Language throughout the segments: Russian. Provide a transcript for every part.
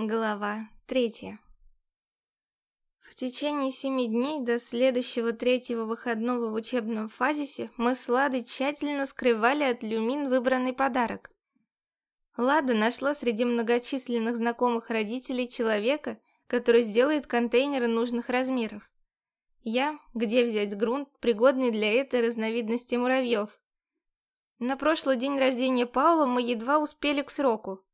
Глава третья В течение семи дней до следующего третьего выходного в учебном фазисе мы с Ладой тщательно скрывали от Люмин выбранный подарок. Лада нашла среди многочисленных знакомых родителей человека, который сделает контейнеры нужных размеров. Я, где взять грунт, пригодный для этой разновидности муравьев. На прошлый день рождения Паула мы едва успели к сроку.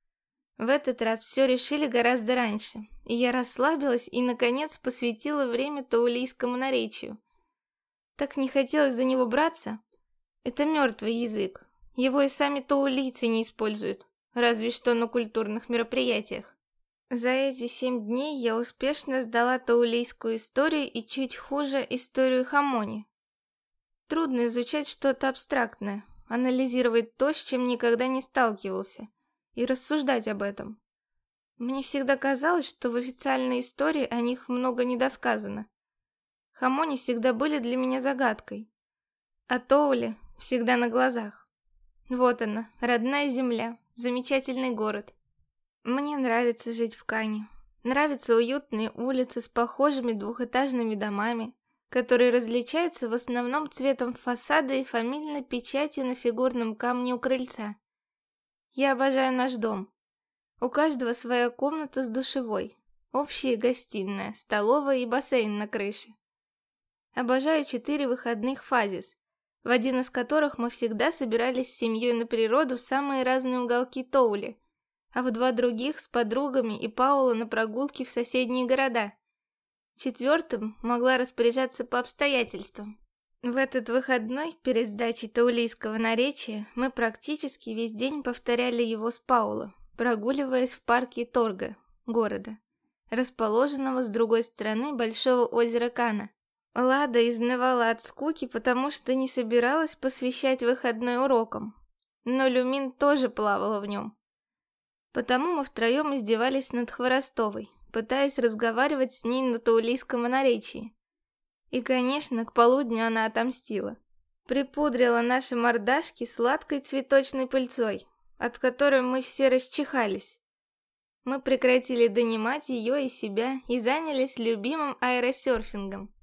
В этот раз все решили гораздо раньше, и я расслабилась и, наконец, посвятила время таулийскому наречию. Так не хотелось за него браться. Это мертвый язык. Его и сами таулийцы не используют, разве что на культурных мероприятиях. За эти семь дней я успешно сдала таулийскую историю и чуть хуже историю Хамони. Трудно изучать что-то абстрактное, анализировать то, с чем никогда не сталкивался и рассуждать об этом. Мне всегда казалось, что в официальной истории о них много недосказано. Хамони всегда были для меня загадкой. А Тоули всегда на глазах. Вот она, родная земля, замечательный город. Мне нравится жить в Кане. Нравятся уютные улицы с похожими двухэтажными домами, которые различаются в основном цветом фасада и фамильной печатью на фигурном камне у крыльца. Я обожаю наш дом. У каждого своя комната с душевой, общая гостиная, столовая и бассейн на крыше. Обожаю четыре выходных фазис, в один из которых мы всегда собирались с семьей на природу в самые разные уголки Тоули, а в два других с подругами и Паула на прогулки в соседние города. Четвертым могла распоряжаться по обстоятельствам. В этот выходной, перед сдачей таулийского наречия, мы практически весь день повторяли его с Паула, прогуливаясь в парке Торга, города, расположенного с другой стороны большого озера Кана. Лада изнывала от скуки, потому что не собиралась посвящать выходной урокам, но Люмин тоже плавала в нем. Потому мы втроем издевались над Хворостовой, пытаясь разговаривать с ней на таулийском наречии. И, конечно, к полудню она отомстила. Припудрила наши мордашки сладкой цветочной пыльцой, от которой мы все расчихались. Мы прекратили донимать ее и себя и занялись любимым аэросерфингом.